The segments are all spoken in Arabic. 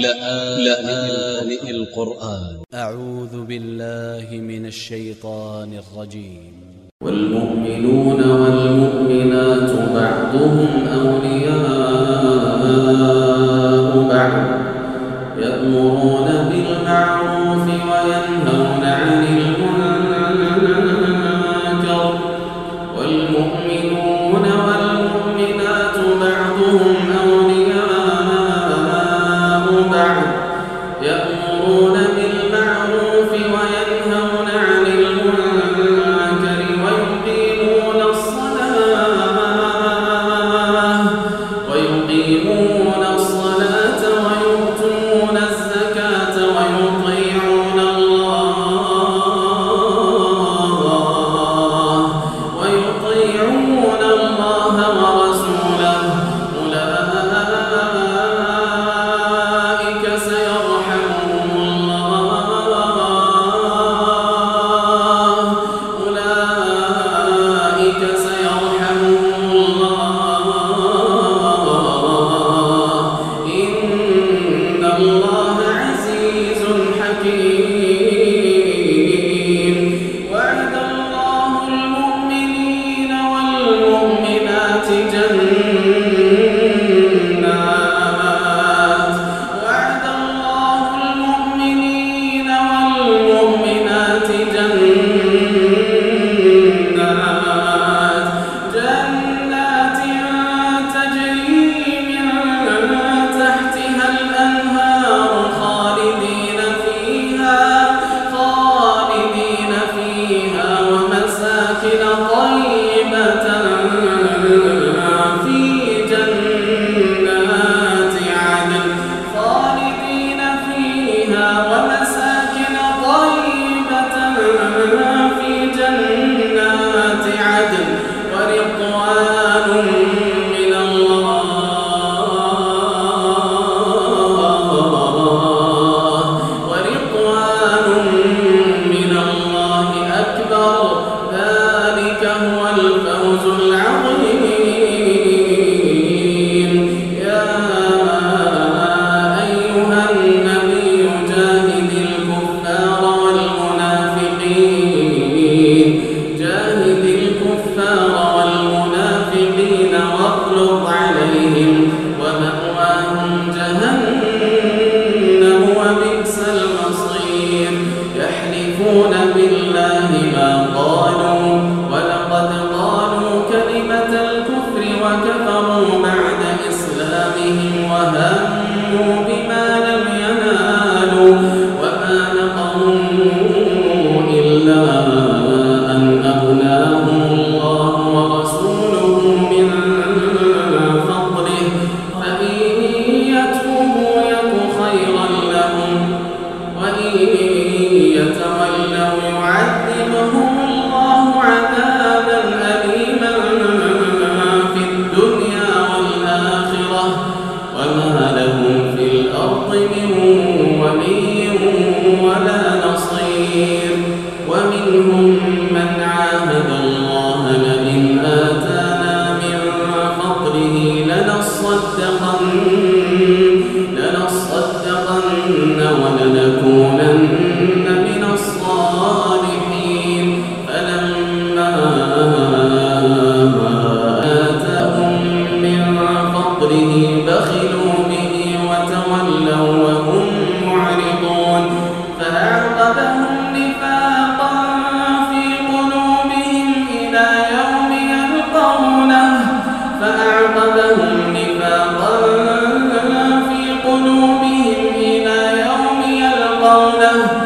لآن, لآن القرآن. أ ع و ذ ب ا ل ل ه من ا ل ش ي ط ا ن ا ل ر ج ي م و ا ل م ؤ م ن و ن و ا ل م ؤ م ن ا ت ب ع ض ه م أ و ل ي يطيعون Amen. Abdullah لنكونن من قوله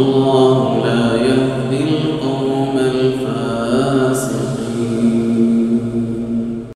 الله